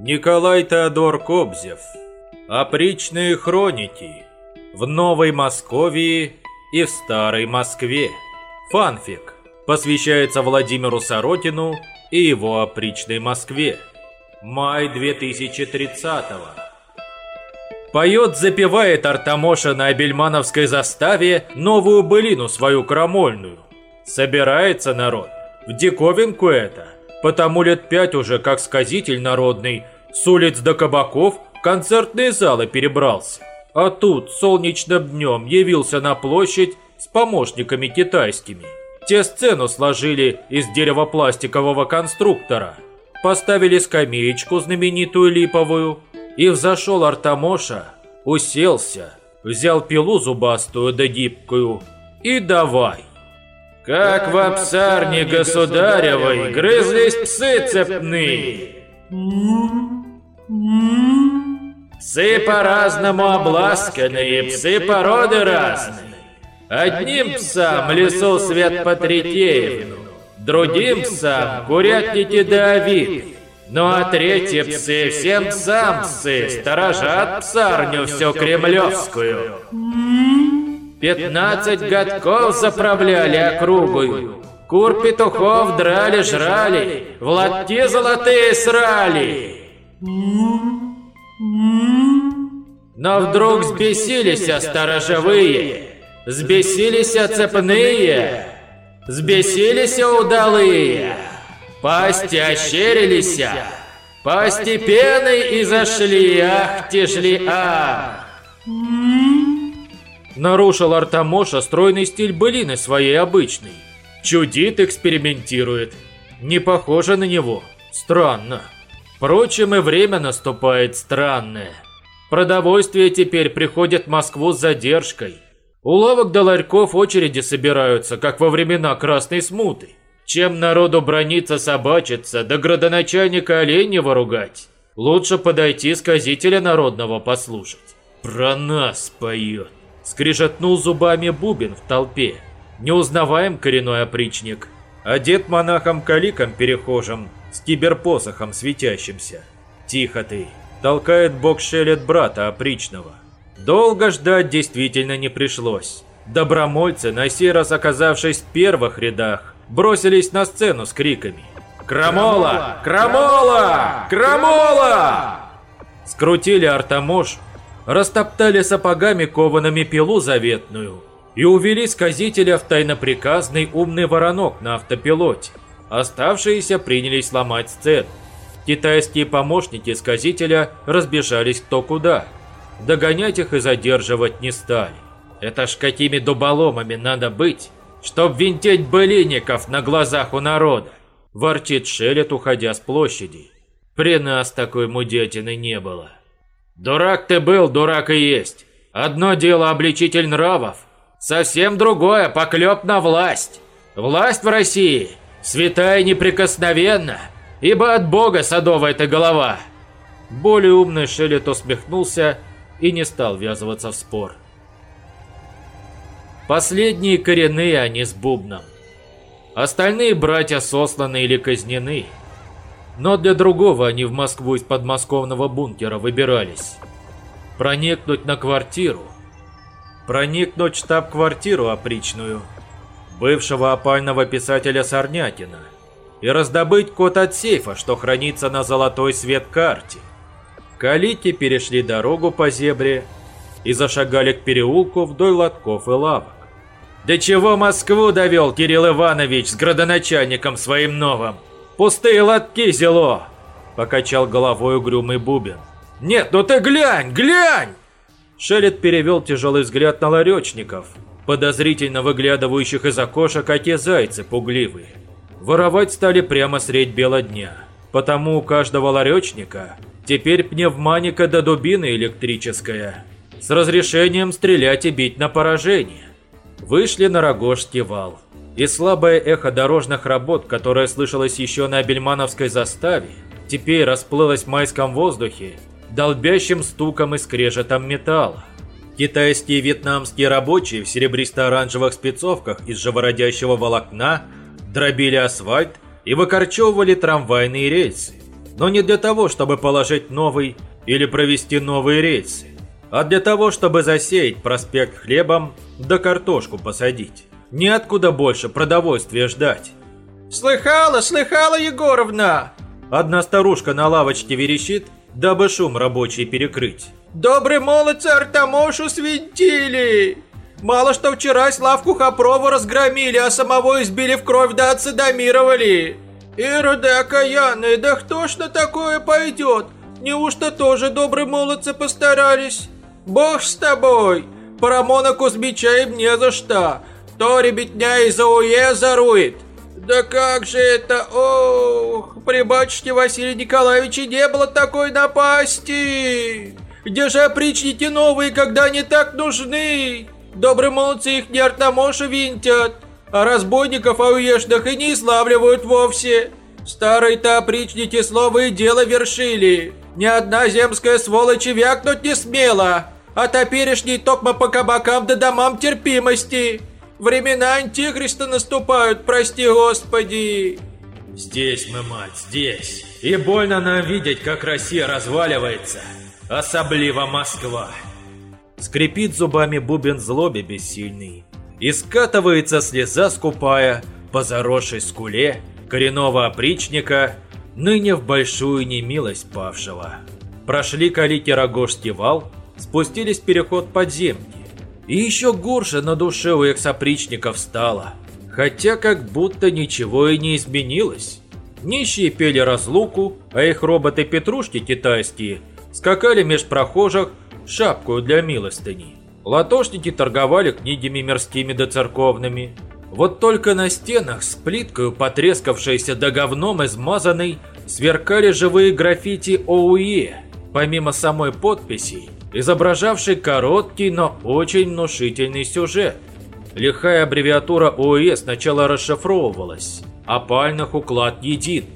Николай Теодор Кобзев. Опричные хроники. В Новой Московии и в Старой Москве. Фанфик. Посвящается Владимиру Сорокину и его опричной Москве. Май 2030 -го. Поет, запевает Артамоша на Абельмановской заставе новую былину свою крамольную. Собирается народ. В диковинку это. Потому лет пять уже, как сказитель народный, с улиц до кабаков концертные залы перебрался. А тут солнечным днем явился на площадь с помощниками китайскими. Те сцену сложили из дерево-пластикового конструктора. Поставили скамеечку знаменитую липовую. И взошел Артамоша, уселся, взял пилу зубастую да гибкую и давай. Как в обсарне государевой грызлись псы цепные. Псы по-разному обласканные, псы породы разные. Одним псам лесу свет Патрикеевну, другим псам курятники да овид. Ну а третьи псы всем псам псы сторожат псарню всю кремлевскую. Пятнадцать годков заправляли округую. Кур петухов драли, жрали, в лотки золотые срали. Но вдруг сбесились сторожевые, сбесились цепные, сбесились удалые, пасти ощерились, постепенно и зашли, ах, тяжли, ах. Нарушил Артамоша стройный стиль былины своей обычной. Чудит, экспериментирует. Не похоже на него. Странно. Впрочем, и время наступает странное. Продовольствие теперь приходит в Москву с задержкой. У лавок до ларьков очереди собираются, как во времена Красной Смуты. Чем народу брониться, собачиться, да градоначальника Оленева ругать? Лучше подойти сказителя народного послушать. Про нас поет. Скрижетнул зубами бубен в толпе. Не узнаваем коренной опричник. Одет монахом-каликом перехожим, с киберпосохом светящимся. Тихо ты. Толкает бок шелет брата опричного. Долго ждать действительно не пришлось. Добромольцы, на сей раз оказавшись в первых рядах, бросились на сцену с криками. «Крамола! Крамола! Крамола!» Скрутили Артамошу, растоптали сапогами коваными пилу заветную и увели сказителя в тайноприказный умный воронок на автопилоте. Оставшиеся принялись ломать сцену. Китайские помощники сказителя разбежались кто куда. Догонять их и задерживать не стали. Это ж какими дуболомами надо быть, чтоб винтеть былинников на глазах у народа. Ворчит Шелет, уходя с площади. При нас такой мудятины не было. Дурак ты был, дурак и есть. Одно дело обличитель нравов, совсем другое поклеп на власть. Власть в России святая неприкосновенна, ибо от Бога садовая эта голова. Более умный Шелет усмехнулся и не стал ввязываться в спор. Последние коренные они с бубном. Остальные братья сосланы или казнены. Но для другого они в Москву из подмосковного бункера выбирались. Проникнуть на квартиру. Проникнуть в штаб-квартиру опричную. Бывшего опального писателя Сорнятина. И раздобыть код от сейфа, что хранится на золотой свет карте. Калики перешли дорогу по зебре и зашагали к переулку вдоль лотков и лавок. «Да чего Москву довел Кирилл Иванович с градоначальником своим новым? Пустые лотки зело!» Покачал головой угрюмый Бубен. «Нет, ну ты глянь, глянь!» Шелет перевел тяжелый взгляд на ларечников, подозрительно выглядывающих из окошек, как и зайцы пугливые. Воровать стали прямо средь бела дня, потому у каждого ларечника теперь пневманика до дубины электрическая, с разрешением стрелять и бить на поражение. Вышли на Рогожский вал и слабое эхо дорожных работ, которое слышалось еще на Бельмановской заставе, теперь расплылось в майском воздухе долбящим стуком и скрежетом металла. Китайские и вьетнамские рабочие в серебристо-оранжевых спецовках из живородящего волокна дробили асфальт и выкорчевывали трамвайные рельсы. но не для того, чтобы положить новый или провести новые рельсы, а для того, чтобы засеять проспект хлебом да картошку посадить. Неоткуда больше продовольствия ждать. «Слыхала, слыхала, Егоровна!» Одна старушка на лавочке верещит, дабы шум рабочий перекрыть. «Добрый молодцы Артамошу свинтили! Мало что вчера лавку Хопрова разгромили, а самого избили в кровь да отсадомировали! Ироды окаянные, да кто ж на такое пойдет? Неужто тоже добрые молодцы постарались? Бог с тобой! Парамона Кузьмича им не за что! То ребятня из АУЕ зарует!» «Да как же это, ох, при батюшке Василия Николаевича не было такой напасти! Где же опричники новые, когда они так нужны? Добрые молодцы их не артамоши винтят, а разбойников ауешных и не излавливают вовсе. Старые-то опричники слово и дело вершили. Ни одна земская сволочь вякнуть не смела, а топерешний токмо по кабакам да домам терпимости». Времена Антихриста наступают, прости господи!» «Здесь мы, мать, здесь. И больно нам видеть, как Россия разваливается. Особливо Москва!» Скрипит зубами бубен злоби бессильный. И скатывается слеза скупая по заросшей скуле коренного опричника, ныне в большую немилость павшего. Прошли калики Рогожский вал, спустились в переход подземки. И еще горше на душе у эксопричников стало. Хотя как будто ничего и не изменилось. Нищие пели разлуку, а их роботы-петрушки китайские скакали меж прохожих шапку для милостыни. Латошники торговали книгами мирскими да церковными. Вот только на стенах с плиткою, потрескавшейся да говном измазанной, сверкали живые граффити ОУЕ. Помимо самой подписи, изображавший короткий, но очень внушительный сюжет. Лихая аббревиатура ОЭ сначала расшифровывалась, а пальных уклад един,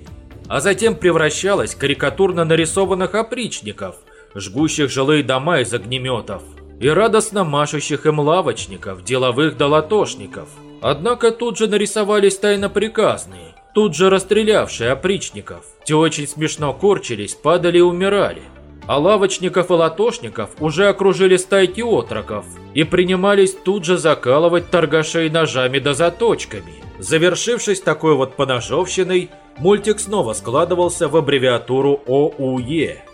а затем превращалась в карикатурно нарисованных опричников, жгущих жилые дома из огнеметов и радостно машущих им лавочников, деловых долатошников. Однако тут же нарисовались тайноприказные, тут же расстрелявшие опричников. Те очень смешно корчились, падали и умирали а лавочников и латошников уже окружили стайки отроков и принимались тут же закалывать торгашей ножами да заточками. Завершившись такой вот поножовщиной, мультик снова складывался в аббревиатуру ОУЕ.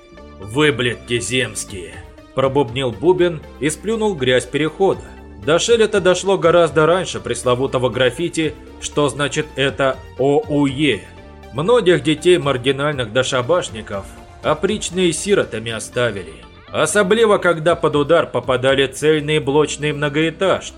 «Выблядки земские!» – пробубнил Бубен и сплюнул грязь перехода. До Шелета дошло гораздо раньше пресловутого граффити, что значит это ОУЕ. Многих детей маргинальных дошабашников опричные сиротами оставили. Особливо, когда под удар попадали цельные блочные многоэтажки.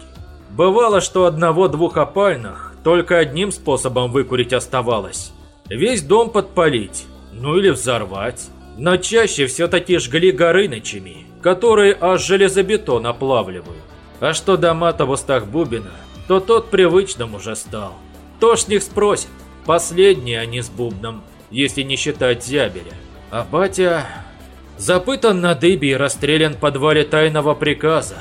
Бывало, что одного-двух опальных только одним способом выкурить оставалось. Весь дом подпалить, ну или взорвать. Но чаще все-таки жгли Горынычами, которые аж железобетон оплавливают. А что до мата в устах Бубина, то тот привычным уже стал. Кто ж них спросит? Последний они с Бубном, если не считать Зябеля. А батя запытан на дыбе и расстрелян в подвале тайного приказа.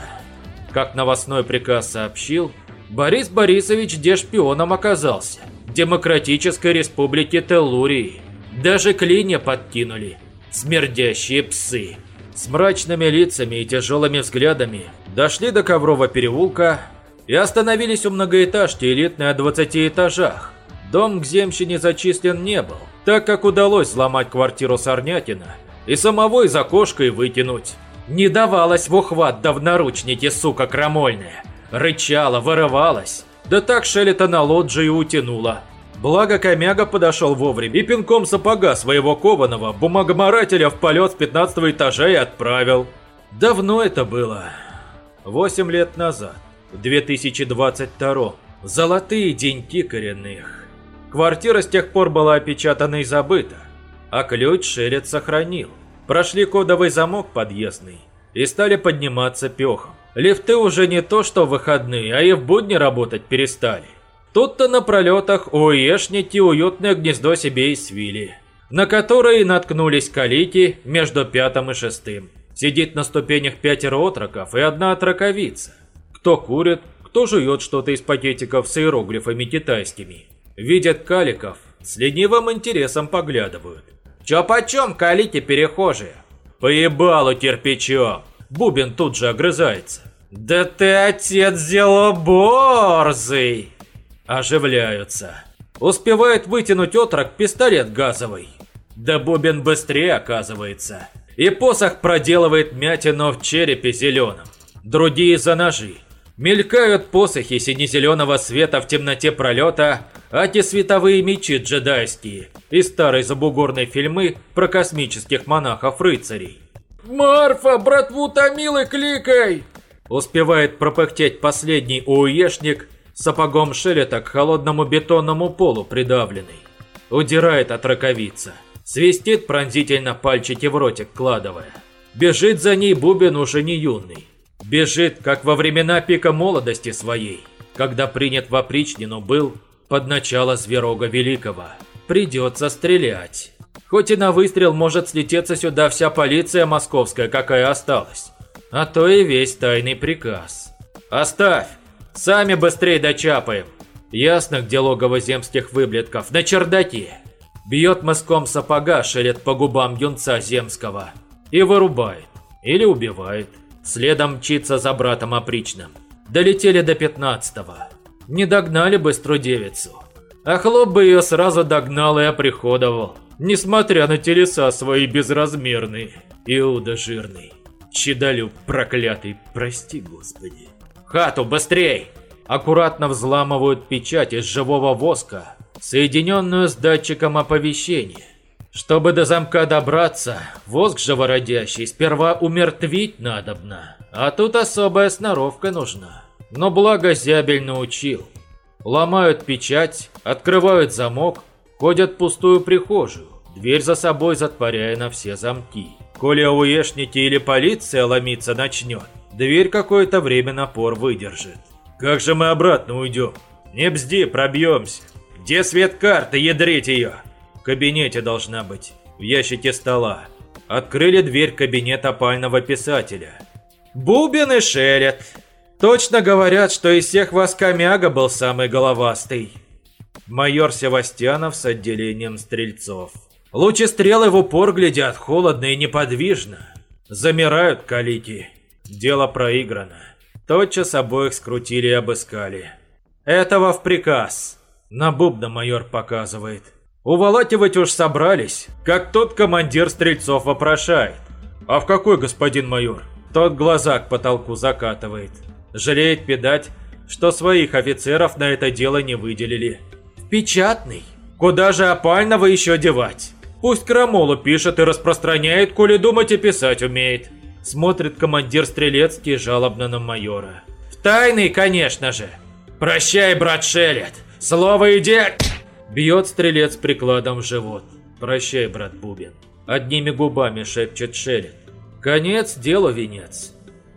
Как новостной приказ сообщил, Борис Борисович где шпионом оказался. Демократической Республике Теллурии. Даже клинья подкинули. Смердящие псы. С мрачными лицами и тяжелыми взглядами дошли до Коврова переулка и остановились у многоэтажки элитной о 20 этажах. Дом к земщине зачислен не был так как удалось взломать квартиру Сорнятина и самого из окошка и вытянуть. Не давалась в ухват да в наручники, сука крамольная. Рычала, вырывалась. Да так Шелета на лоджии утянула. Благо Комяга подошел вовремя и пинком сапога своего кованого бумагоморателя в полет с 15 этажа и отправил. Давно это было. Восемь лет назад, в 2022 Золотые деньки коренных. Квартира с тех пор была опечатана и забыта, а ключ Шерет сохранил. Прошли кодовый замок подъездный и стали подниматься пехом. Лифты уже не то что в выходные, а и в будни работать перестали. Тут-то на пролетах ОЕшники уютное гнездо себе и свили, на которое и наткнулись калики между пятым и шестым. Сидит на ступенях пятеро отроков и одна отроковица. Кто курит, кто жует что-то из пакетиков с иероглифами китайскими. Видят каликов, с ленивым интересом поглядывают. Чё почем, калите перехожие? Поебалу кирпичом. Бубен тут же огрызается. Да ты, отец, борзый. Оживляются. Успевает вытянуть отрок пистолет газовый. Да Бубен быстрее оказывается. И посох проделывает мятину в черепе зеленом. Другие за ножи. Мелькают посохи сине-зеленого света в темноте пролета, а те световые мечи джедайские из старой забугорной фильмы про космических монахов-рыцарей. «Марфа, братву Томилы кликай!» Успевает пропыхтеть последний уешник, сапогом шелета к холодному бетонному полу придавленный. Удирает от раковица. Свистит пронзительно пальчики в ротик кладывая. Бежит за ней Бубен уже не юный. Бежит, как во времена пика молодости своей, когда принят в опричнину был под начало Зверога Великого. Придется стрелять. Хоть и на выстрел может слететься сюда вся полиция московская, какая осталась. А то и весь тайный приказ. Оставь! Сами быстрее дочапаем. Ясно, где логово земских выблетков. На чердаке. Бьет мыском сапога, шелет по губам юнца земского. И вырубает. Или убивает. Следом мчится за братом опричным. Долетели до пятнадцатого. Не догнали быструю девицу. А хлоп бы ее сразу догнал и оприходовал. Несмотря на телеса свои безразмерные. Иуда жирный. Чедолюб проклятый, прости господи. Хату, быстрей! Аккуратно взламывают печать из живого воска соединенную с датчиком оповещения. Чтобы до замка добраться, воск живородящий сперва умертвить надобно, а тут особая сноровка нужна. Но благо Зябель научил. Ломают печать, открывают замок, ходят в пустую прихожую, дверь за собой затворяя на все замки. Коли ауешники или полиция ломиться начнет, дверь какое-то время напор выдержит. Как же мы обратно уйдем? Не бзди, пробьемся. Где свет карты, ядрить ее? В кабинете должна быть, в ящике стола. Открыли дверь кабинета пального писателя. Бубен шелят. Точно говорят, что из всех вас Комяга был самый головастый. Майор Севастьянов с отделением стрельцов. Лучи стрелы в упор глядят холодно и неподвижно. Замирают калики. Дело проиграно. Тотчас обоих скрутили и обыскали. Этого в приказ. На бубна майор показывает. Уволакивать уж собрались, как тот командир стрельцов вопрошает. А в какой, господин майор? Тот глаза к потолку закатывает. Жалеет педать, что своих офицеров на это дело не выделили. Печатный. Куда же опального еще девать? Пусть крамолу пишет и распространяет, коли думать и писать умеет. Смотрит командир Стрелецкий жалобно на майора. В тайный, конечно же. Прощай, брат Шелет. Слово иди! Бьет стрелец прикладом в живот. Прощай, брат Бубен. Одними губами шепчет Шелет. Конец делу венец.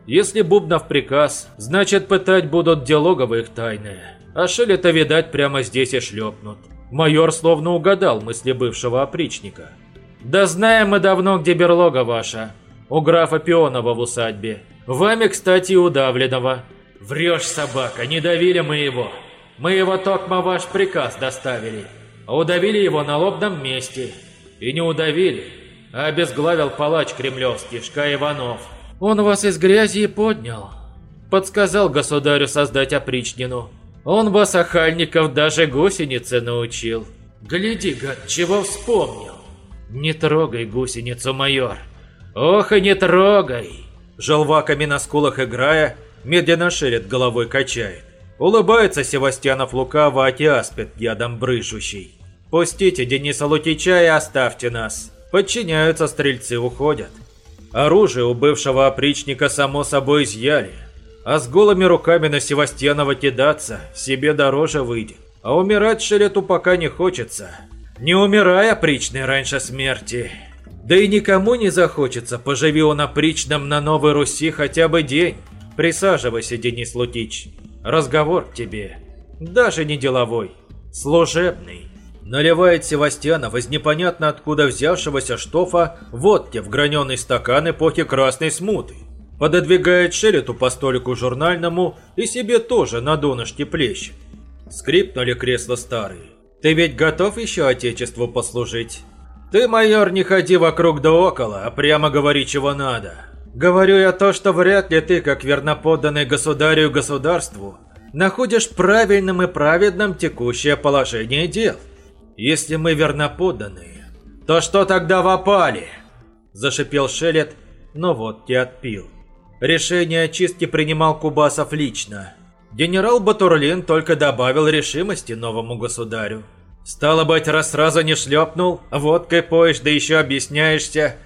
Если Бубнов приказ, значит пытать будут диалоговые их тайное. А Шелета, видать, прямо здесь и шлепнут. Майор словно угадал мысли бывшего опричника. «Да знаем мы давно, где берлога ваша. У графа Пионова в усадьбе. Вами, кстати, удавленного». «Врешь, собака, не давили мы его. Мы его токмо ваш приказ доставили, а удавили его на лобном месте. И не удавили, а обезглавил палач кремлевский Шка Иванов. Он вас из грязи поднял. Подсказал государю создать опричнину. Он вас, охальников, даже гусеницы научил. Гляди, гад, чего вспомнил? Не трогай гусеницу, майор. Ох и не трогай. Желваками на скулах играя, медленно шерит головой качает. Улыбается Севастьянов лукаво, а аспид ядом брыжущий. «Пустите Дениса Лукича и оставьте нас». Подчиняются стрельцы, уходят. Оружие у бывшего опричника само собой изъяли. А с голыми руками на Севастьянова кидаться себе дороже выйдет. А умирать Шелету пока не хочется. Не умирай, опричный, раньше смерти. Да и никому не захочется, поживи он опричным на Новой Руси хотя бы день. Присаживайся, Денис Лутич. Разговор тебе. Даже не деловой. Служебный. Наливает Севастьянов из непонятно откуда взявшегося штофа водки в граненый стакан эпохи Красной Смуты. Пододвигает Шелету по столику журнальному и себе тоже на донышке плещет. Скрипнули кресла старые. Ты ведь готов еще Отечеству послужить? Ты, майор, не ходи вокруг да около, а прямо говори, чего надо. Говорю я то, что вряд ли ты, как верноподданный государю и государству, находишь правильным и праведным текущее положение дел. Если мы верноподданные, то что тогда в опале? Зашипел Шелет, но вот те отпил. Решение очистки принимал Кубасов лично. Генерал Батурлин только добавил решимости новому государю. Стало быть, раз сразу не шлепнул, водкой поешь, да еще объясняешься,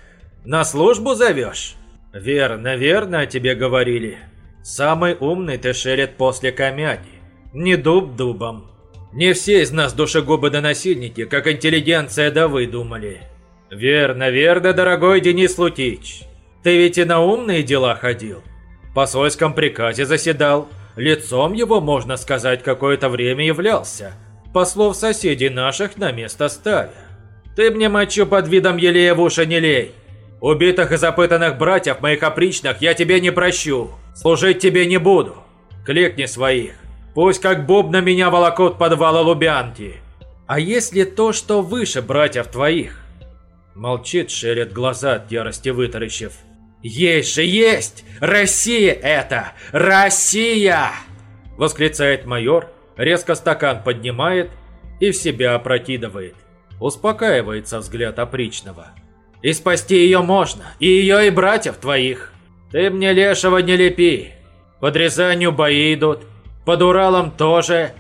на службу зовешь? Верно, верно о тебе говорили. Самый умный ты шерет после комяди. Не дуб дубом. Не все из нас душегубы да насильники, как интеллигенция да вы думали. Верно, верно, дорогой Денис Лутич. Ты ведь и на умные дела ходил. В посольском приказе заседал. Лицом его, можно сказать, какое-то время являлся послов соседей наших на место ставя. Ты мне мочу под видом елея в уши не лей. Убитых и запытанных братьев моих опричных я тебе не прощу. Служить тебе не буду. Кликни своих. Пусть как бубна меня волокут подвала Лубянки. А если то, что выше братьев твоих? Молчит, шерит глаза от ярости вытаращив. Есть же есть! Россия это! Россия! Восклицает майор, резко стакан поднимает и в себя опрокидывает. Успокаивается взгляд опричного. «И спасти ее можно, и ее, и братьев твоих. Ты мне лешего не лепи. Под Рязанью бои идут, под Уралом тоже.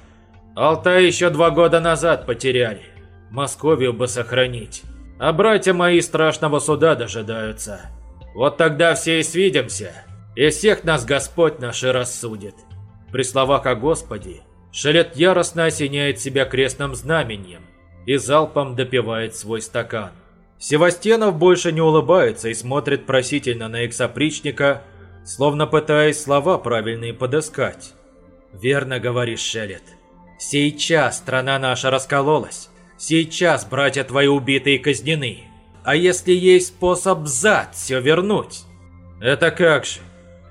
Алтай еще два года назад потеряли. Московию бы сохранить. А братья мои страшного суда дожидаются. Вот тогда все и свидимся, и всех нас Господь наш и рассудит». При словах о Господе Шелет яростно осеняет себя крестным знаменем и залпом допивает свой стакан. Севастьянов больше не улыбается и смотрит просительно на эксопричника, словно пытаясь слова правильные подыскать. «Верно говоришь, Шелет. Сейчас страна наша раскололась. Сейчас братья твои убиты и казнены. А если есть способ взад все вернуть?» «Это как же?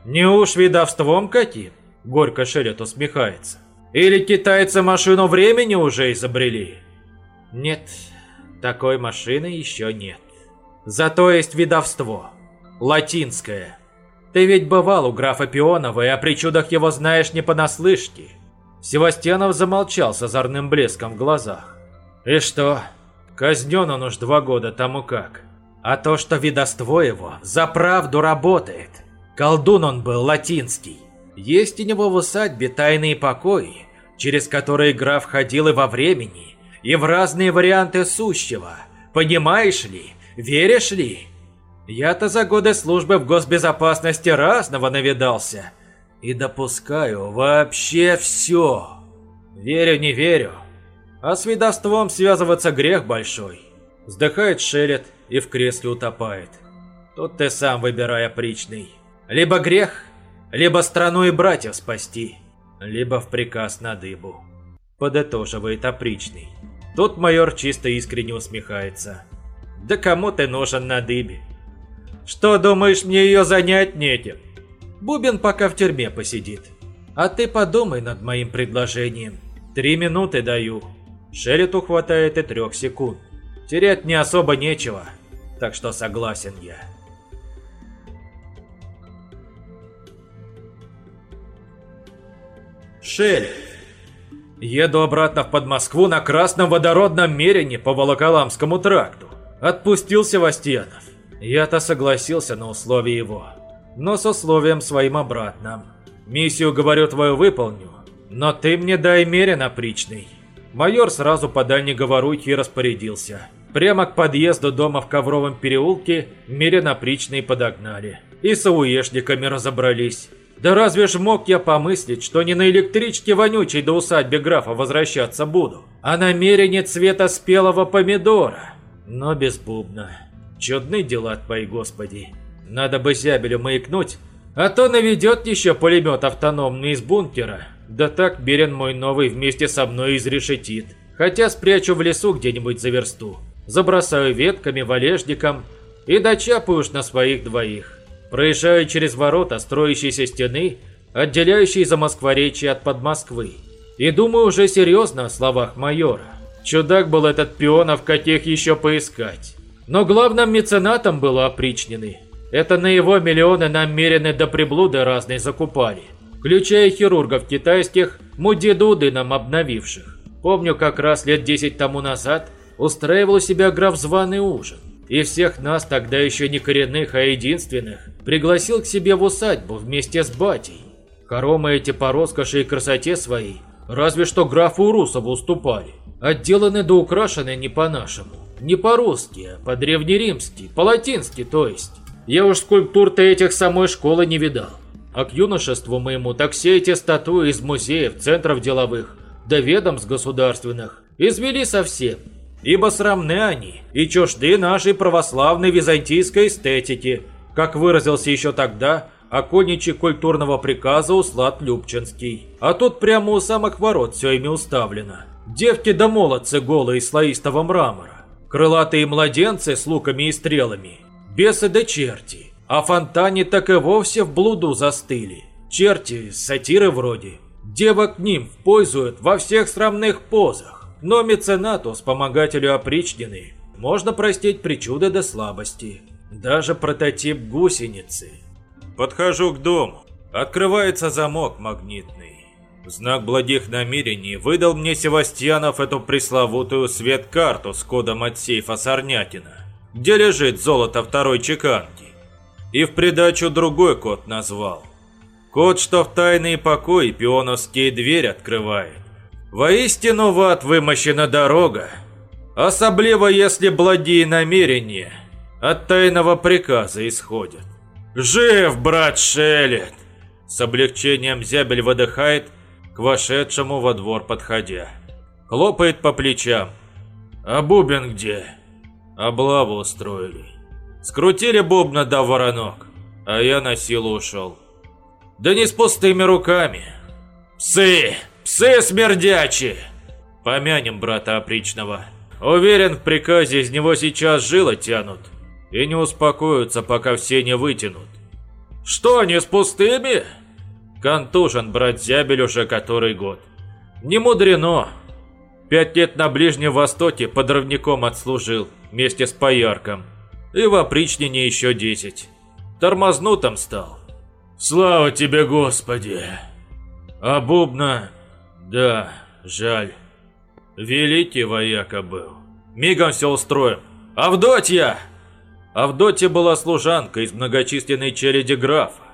Не уж видовством каким?» Горько Шелет усмехается. Или китайцы машину времени уже изобрели? Нет, такой машины еще нет. Зато есть видовство. Латинское. Ты ведь бывал у графа Пионова и о причудах его знаешь не понаслышке. Севастьянов замолчал с озорным блеском в глазах. И что? Казнен он уж два года тому как. А то, что видовство его за правду работает. Колдун он был латинский. Есть у него в усадьбе тайные покои, через которые граф ходил и во времени, и в разные варианты сущего. Понимаешь ли? Веришь ли? Я-то за годы службы в госбезопасности разного навидался. И допускаю вообще все. Верю, не верю. А с видовством связываться грех большой. Вздыхает Шелет и в кресле утопает. Тут ты сам выбирай опричный. Либо грех, либо страну и братьев спасти, либо в приказ на дыбу. Подытоживает опричный. Тут майор чисто искренне усмехается. Да кому ты нужен на дыбе? Что думаешь, мне ее занять нетем? Бубен пока в тюрьме посидит. А ты подумай над моим предложением. Три минуты даю. Шелету хватает и трех секунд. Терять не особо нечего, так что согласен я. Шель. Еду обратно в под Москву на красном водородном мерине по Волоколамскому тракту. Отпустил Севастьянов. Я-то согласился на условия его, но с условием своим обратным. Миссию, говорю, твою выполню, но ты мне дай мерин опричный. Майор сразу по дальней говорухе распорядился. Прямо к подъезду дома в Ковровом переулке мерин опричный подогнали. И с ауешниками разобрались. Да разве ж мог я помыслить, что не на электричке вонючей до усадьбы графа возвращаться буду, а на мерине цвета спелого помидора? Но без бубна. Чудны дела твои, господи. Надо бы зябелю маякнуть, а то наведет еще пулемет автономный из бункера. Да так Берен мой новый вместе со мной изрешетит. Хотя спрячу в лесу где-нибудь за версту. Забросаю ветками, валежником и дочапаю уж на своих двоих. Проезжаю через ворота строящейся стены, отделяющей Замоскворечье от Подмосквы. И думаю уже серьезно о словах майора. Чудак был этот Пионов, каких еще поискать. Но главным меценатом был опричненный. Это на его миллионы намерены до приблуды разные закупали. Включая хирургов китайских, мудидуды нам обновивших. Помню, как раз лет 10 тому назад устраивал у себя граф званый ужин. И всех нас, тогда еще не коренных, а единственных, пригласил к себе в усадьбу вместе с батей. Хоромы эти по роскоши и красоте своей, разве что графу Урусову уступали. Отделаны да украшены не по-нашему, не по-русски, а по-древнеримски, по-латински то есть. Я уж скульптур-то этих самой школы не видал. А к юношеству моему так все эти статуи из музеев, центров деловых, да ведомств государственных извели совсем, ибо срамны они и чужды нашей православной византийской эстетики, как выразился еще тогда окольничий культурного приказа Услад Любчинский. А тут прямо у самых ворот все ими уставлено. Девки да молодцы голые слоистого мрамора, крылатые младенцы с луками и стрелами, бесы да черти, а фонтане так и вовсе в блуду застыли. Черти, сатиры вроде, девок ним пользуют во всех срамных позах. Но меценату, вспомогателю опричнины, можно простить причуды до слабости. Даже прототип гусеницы. Подхожу к дому. Открывается замок магнитный. В знак благих намерений выдал мне Севастьянов эту пресловутую свет-карту с кодом от сейфа Сорнятина, где лежит золото второй чеканки. И в придачу другой код назвал. Код, что в тайный покой пионовские дверь открывает. Воистину в ад вымощена дорога, особливо если благие намерения от тайного приказа исходят. «Жив, брат Шелет!» С облегчением зябель выдыхает, к вошедшему во двор подходя. Хлопает по плечам. «А бубен где?» Облаву устроили. Скрутили бубна до воронок, а я на силу ушел. Да не с пустыми руками. «Псы!» Псы смердячие! Помянем брата опричного. Уверен, в приказе из него сейчас жило тянут. И не успокоятся, пока все не вытянут. Что, не с пустыми? Контужен брат Зябель уже который год. Не мудрено. Пять лет на Ближнем Востоке подрывником отслужил, вместе с Поярком. И в опричнине еще десять. Тормознутым стал. Слава тебе, Господи! А бубна да, жаль. Великий вояка был. Мигом все устроим. Авдотья! Авдотья была служанка из многочисленной челяди графа.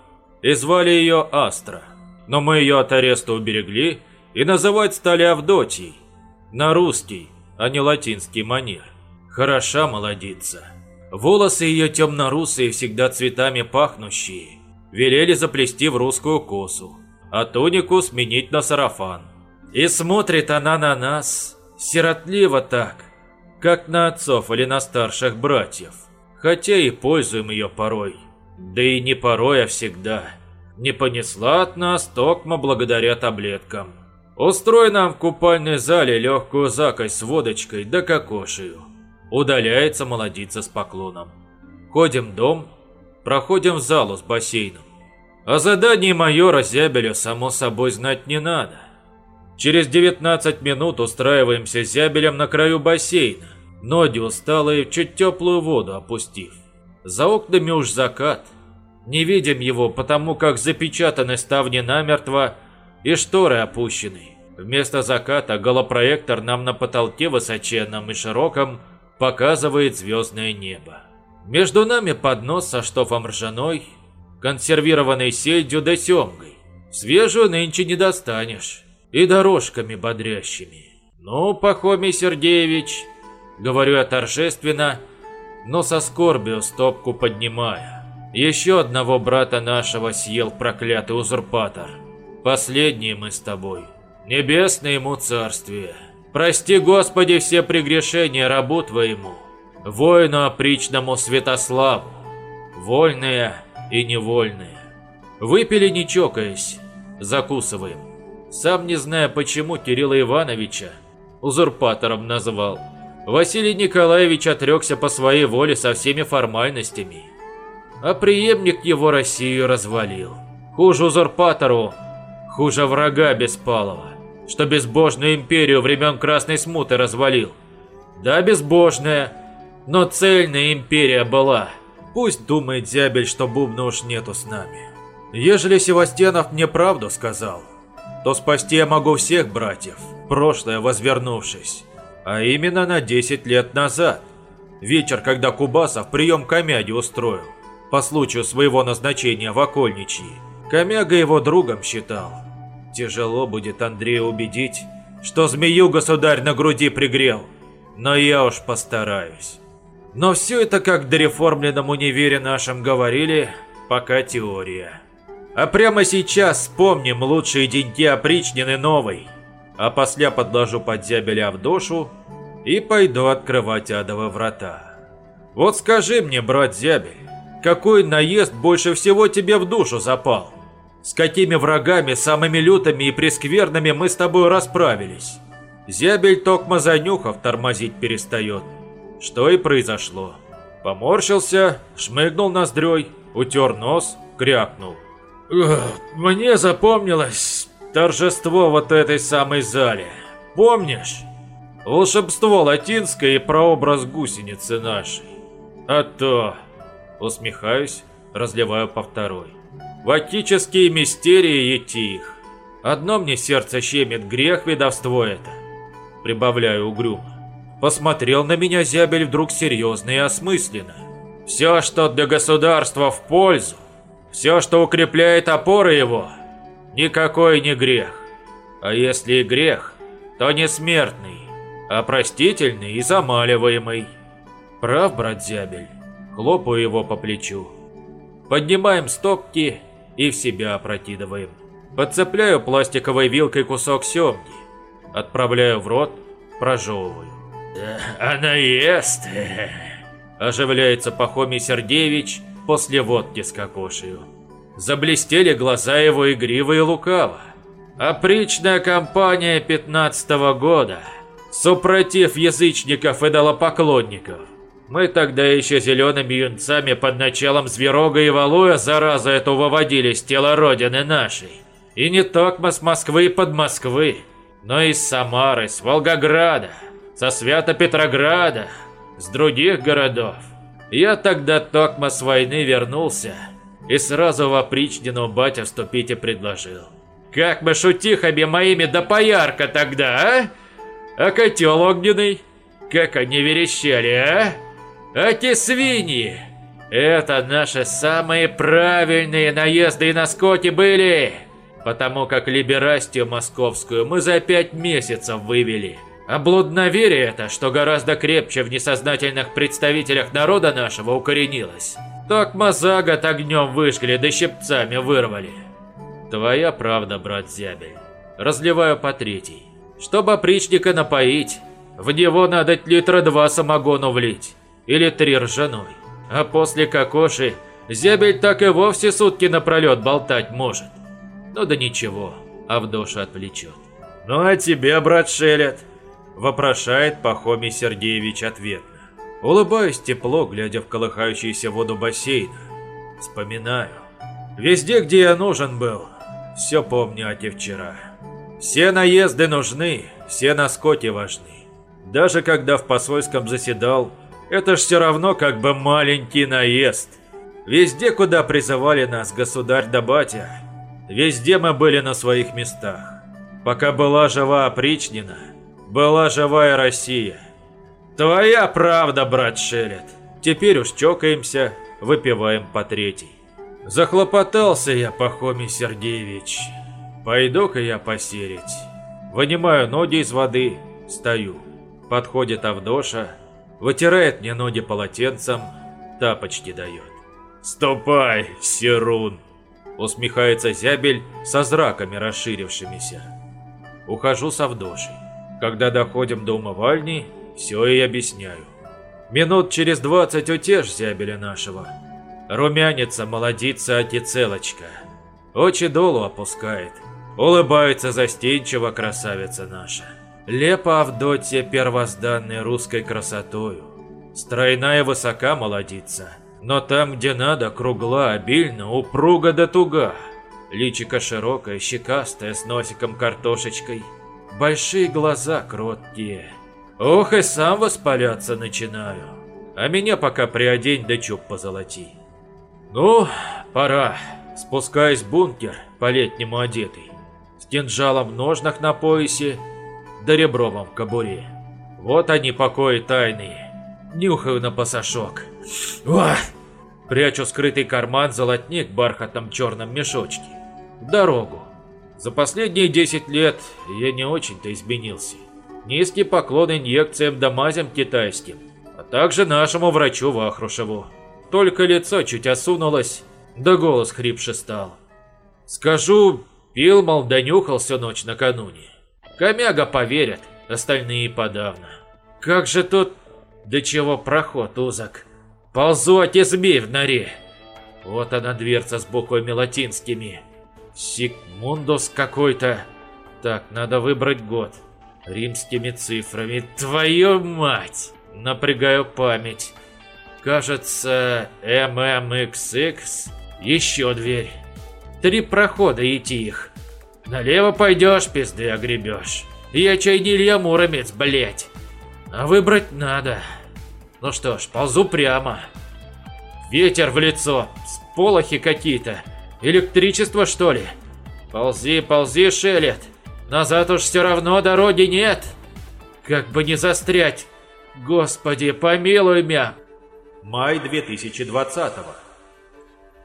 И звали ее Астра. Но мы ее от ареста уберегли и называть стали Авдотьей. На русский, а не латинский манер. Хороша молодица. Волосы ее темно-русые, всегда цветами пахнущие. Велели заплести в русскую косу, а тунику сменить на сарафан. И смотрит она на нас, сиротливо так, как на отцов или на старших братьев. Хотя и пользуем ее порой. Да и не порой, а всегда. Не понесла от нас токма благодаря таблеткам. Устрой нам в купальной зале легкую закость с водочкой да кокошею. Удаляется молодица с поклоном. Ходим в дом, проходим в залу с бассейном. О задании майора Зябеля само собой знать не надо. Через 19 минут устраиваемся зябелем на краю бассейна, ноги усталые, чуть теплую воду опустив. За окнами уж закат. Не видим его, потому как запечатаны ставни намертво и шторы опущены. Вместо заката голопроектор нам на потолке высоченном и широком показывает звездное небо. Между нами поднос со штофом ржаной, консервированной сельдью да семгой. Свежую нынче не достанешь и дорожками бодрящими. «Ну, Пахомий Сергеевич», — говорю я торжественно, но со скорбью стопку поднимая. «Еще одного брата нашего съел проклятый узурпатор. Последний мы с тобой. Небесное ему царствие. Прости, Господи, все прегрешения рабу твоему, воину опричному Святославу, вольные и невольные. Выпили не чокаясь, закусываем. Сам не зная почему Кирилла Ивановича узурпатором назвал. Василий Николаевич отрекся по своей воле со всеми формальностями. А преемник его Россию развалил. Хуже узурпатору, хуже врага Беспалова, что безбожную империю времен Красной Смуты развалил. Да, безбожная, Но цельная империя была. Пусть думает Зябель, что бубна уж нету с нами. Ежели Севастьянов мне правду сказал, то спасти я могу всех братьев, прошлое возвернувшись. А именно на 10 лет назад. Вечер, когда Кубасов прием комяди устроил, по случаю своего назначения в окольничьи. Комяга его другом считал. Тяжело будет Андрея убедить, что змею государь на груди пригрел, но я уж постараюсь. Но все это, как в дореформленном универе нашем говорили, пока теория. А прямо сейчас вспомним лучшие деньги опричнины новой, а после подложу под зябеля в душу и пойду открывать адовы врата. Вот скажи мне, брат Зябель, какой наезд больше всего тебе в душу запал? С какими врагами, самыми лютыми и прескверными мы с тобой расправились? Зябель токмо занюхав тормозить перестает. Что и произошло. Поморщился, шмыгнул ноздрёй, утер нос, крякнул. Мне запомнилось торжество вот этой самой зале. Помнишь? Волшебство латинское и прообраз гусеницы нашей. А то... Усмехаюсь, разливаю по второй. Ватические мистерии идти их. Одно мне сердце щемит, грех ведовство это. Прибавляю угрюмо. Посмотрел на меня зябель вдруг серьезно и осмысленно. Все, что для государства в пользу, все, что укрепляет опоры его, никакой не грех. А если и грех, то не смертный, а простительный и замаливаемый. Прав, брат Зябель, хлопаю его по плечу. Поднимаем стопки и в себя опрокидываем. Подцепляю пластиковой вилкой кусок семги, отправляю в рот, прожевываю. «Она ест!» Оживляется Пахомий Сергеевич после водки с кокошею. Заблестели глаза его игриво и лукаво. Опричная кампания пятнадцатого года. Супротив язычников и долопоклонников. Мы тогда еще зелеными юнцами под началом Зверога и Валуя заразу эту выводили с тела родины нашей. И не только с Москвы и под Москвы, но и с Самары, с Волгограда, со Свято-Петрограда, с других городов. Я тогда токмо с войны вернулся и сразу в опричнину батя вступить и предложил. Как мы шутихами моими да поярко тогда, а? А котел огненный? Как они верещали, а? А те свиньи! Это наши самые правильные наезды и наскоки были! Потому как либерастию московскую мы за пять месяцев вывели. А блудноверие это, что гораздо крепче в несознательных представителях народа нашего укоренилось. Так мазагот огнем выжгли да щипцами вырвали. Твоя правда, брат Зябель. Разливаю по третий. Чтобы опричника напоить, в него надо литра два самогону влить или три ржаной. А после кокоши зябель так и вовсе сутки напролет болтать может. Ну да ничего, а в душу отвлечет. «Ну а тебе, брат Шелет?» – вопрошает Пахомий Сергеевич ответно. Улыбаюсь тепло, глядя в колыхающуюся воду бассейна. Вспоминаю. Везде, где я нужен был, все помню о те вчера. Все наезды нужны, все наскоки важны. Даже когда в посольском заседал, это ж все равно как бы маленький наезд. Везде, куда призывали нас государь да батя, везде мы были на своих местах. Пока была жива опричнина, была живая Россия. Твоя правда, брат Шелет. Теперь уж чокаемся, выпиваем по третий. Захлопотался я, Пахомий Сергеевич. Пойду-ка я посерить. Вынимаю ноги из воды, стою. Подходит Авдоша, вытирает мне ноги полотенцем, тапочки дает. «Ступай, Серун!» Усмехается зябель со зраками расширившимися. Ухожу с Авдошей. Когда доходим до умывальни, все и объясняю. Минут через двадцать утешь зябеля нашего. Румянится, молодится отецелочка. Очи долу опускает. Улыбается застенчиво красавица наша. Лепа Авдотья первозданной русской красотою. Стройная высока молодица, но там, где надо, кругла, обильно, упруга да туга. Личико широкое, щекастое, с носиком картошечкой. Большие глаза кроткие. Ох, и сам воспаляться начинаю. а меня пока приодень да чуб позолоти. Ну, пора. Спускаюсь в бункер, по-летнему одетый, с кинжалом в ножнах на поясе, да ребровом в кобуре. Вот они покои тайные. Нюхаю на пасашок. Уah! Прячу скрытый карман золотник в бархатном черном мешочке. В дорогу. За последние 10 лет я не очень-то изменился. Низкий поклон инъекциям да мазям китайским, а также нашему врачу Вахрушеву. Только лицо чуть осунулось, да голос хрипше стал. Скажу, пил, мол, донюхал всю ночь накануне. Комяга поверят, остальные подавно. Как же тут, до чего проход узок. Ползу от змей в норе. Вот она дверца с буквами латинскими. Сигмундус какой-то. Так, надо выбрать год. Римскими цифрами. Твою мать! Напрягаю память. Кажется, ММХХ. Еще дверь. Три прохода идти их. Налево пойдешь, пизды огребешь. Я чай не Илья Муромец, блять. А выбрать надо. Ну что ж, ползу прямо. Ветер в лицо, сполохи какие-то. Электричество, что ли? Ползи, ползи, шелет. Назад уж все равно дороги нет. Как бы не застрять. Господи, помилуй меня. Май 2020 -го.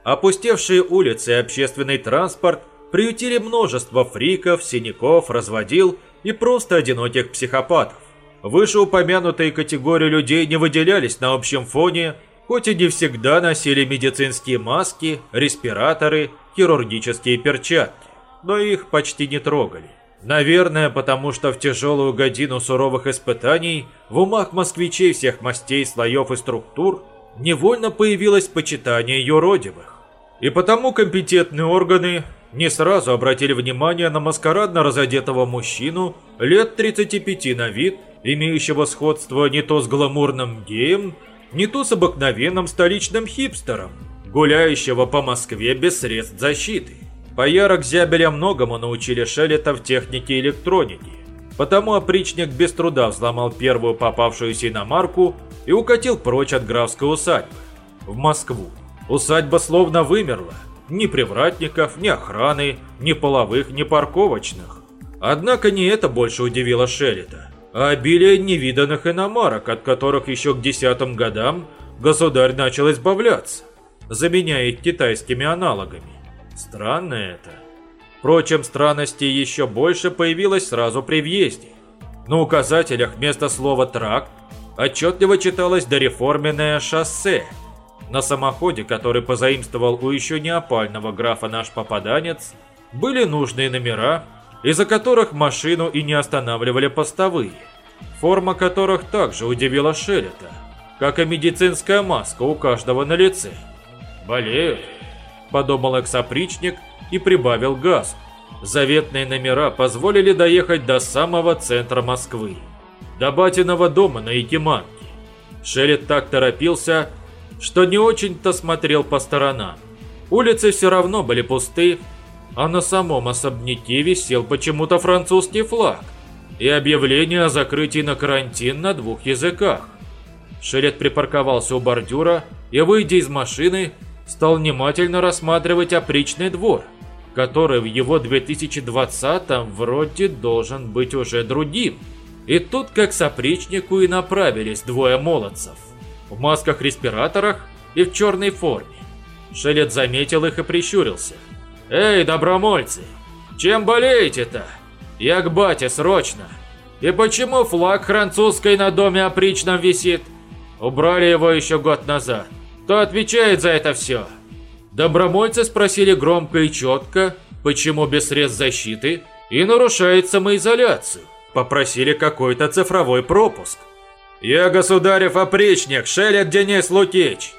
Опустевшие улицы и общественный транспорт приютили множество фриков, синяков, разводил и просто одиноких психопатов. Вышеупомянутые категории людей не выделялись на общем фоне, хоть и не всегда носили медицинские маски, респираторы, хирургические перчатки, но их почти не трогали. Наверное, потому что в тяжелую годину суровых испытаний в умах москвичей всех мастей, слоев и структур невольно появилось почитание юродивых. И потому компетентные органы не сразу обратили внимание на маскарадно разодетого мужчину лет 35 на вид, имеющего сходство не то с гламурным геем, не то с обыкновенным столичным хипстером, гуляющего по Москве без средств защиты. Поярок Зябеля многому научили Шелета в технике и электронике, потому опричник без труда взломал первую попавшуюся иномарку и укатил прочь от графской усадьбы, в Москву. Усадьба словно вымерла. Ни привратников, ни охраны, ни половых, ни парковочных. Однако не это больше удивило Шелета, а обилие невиданных иномарок, от которых еще к десятым годам государь начал избавляться, заменяя их китайскими аналогами. Странно это. Впрочем, странностей еще больше появилось сразу при въезде. На указателях вместо слова «тракт» отчетливо читалось «дореформенное шоссе», на самоходе, который позаимствовал у еще не опального графа наш попаданец, были нужные номера, из-за которых машину и не останавливали постовые, форма которых также удивила Шелета, как и медицинская маска у каждого на лице. «Болеют», – подумал эксопричник и прибавил газ. Заветные номера позволили доехать до самого центра Москвы, до батиного дома на Якиманке. Шелет так торопился, что не очень-то смотрел по сторонам. Улицы все равно были пусты, а на самом особняке висел почему-то французский флаг и объявление о закрытии на карантин на двух языках. Шелет припарковался у бордюра и, выйдя из машины, стал внимательно рассматривать опричный двор, который в его 2020-м вроде должен быть уже другим. И тут как с опричнику и направились двое молодцев в масках-респираторах и в черной форме. Шелет заметил их и прищурился. «Эй, добромольцы, чем болеете-то? Я к бате срочно. И почему флаг французской на доме опричном висит? Убрали его еще год назад. Кто отвечает за это все?» Добромольцы спросили громко и четко, почему без средств защиты и нарушает самоизоляцию. Попросили какой-то цифровой пропуск. «Я государев опричник, Шелет Денис Лукич!»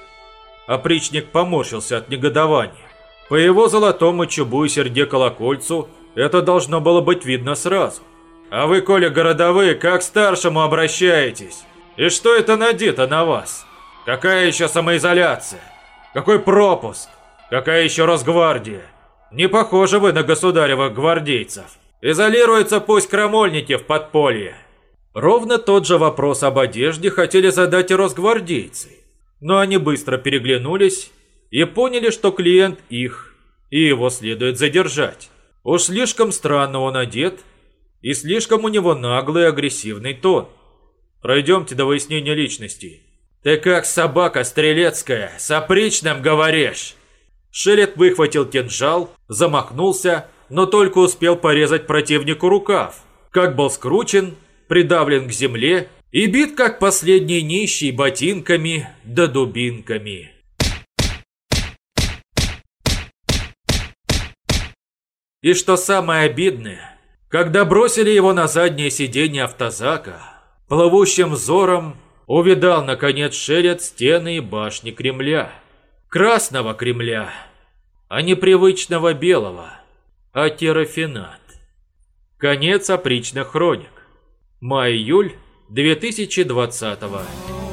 Опричник поморщился от негодования. По его золотому чубу и серде колокольцу это должно было быть видно сразу. «А вы, коли городовые, как старшему обращаетесь? И что это надето на вас? Какая еще самоизоляция? Какой пропуск? Какая еще Росгвардия? Не похожи вы на государевых гвардейцев. Изолируются пусть крамольники в подполье». Ровно тот же вопрос об одежде хотели задать и росгвардейцы. Но они быстро переглянулись и поняли, что клиент их, и его следует задержать. Уж слишком странно он одет, и слишком у него наглый агрессивный тон. Пройдемте до выяснения личности. Ты как собака стрелецкая, с опричным говоришь. Шелет выхватил кинжал, замахнулся, но только успел порезать противнику рукав. Как был скручен, придавлен к земле и бит, как последний нищий, ботинками да дубинками. И что самое обидное, когда бросили его на заднее сиденье автозака, плывущим взором увидал, наконец, шерят стены и башни Кремля. Красного Кремля, а не привычного белого, а терафинат. Конец опричных хроник. Май-июль 2020 года.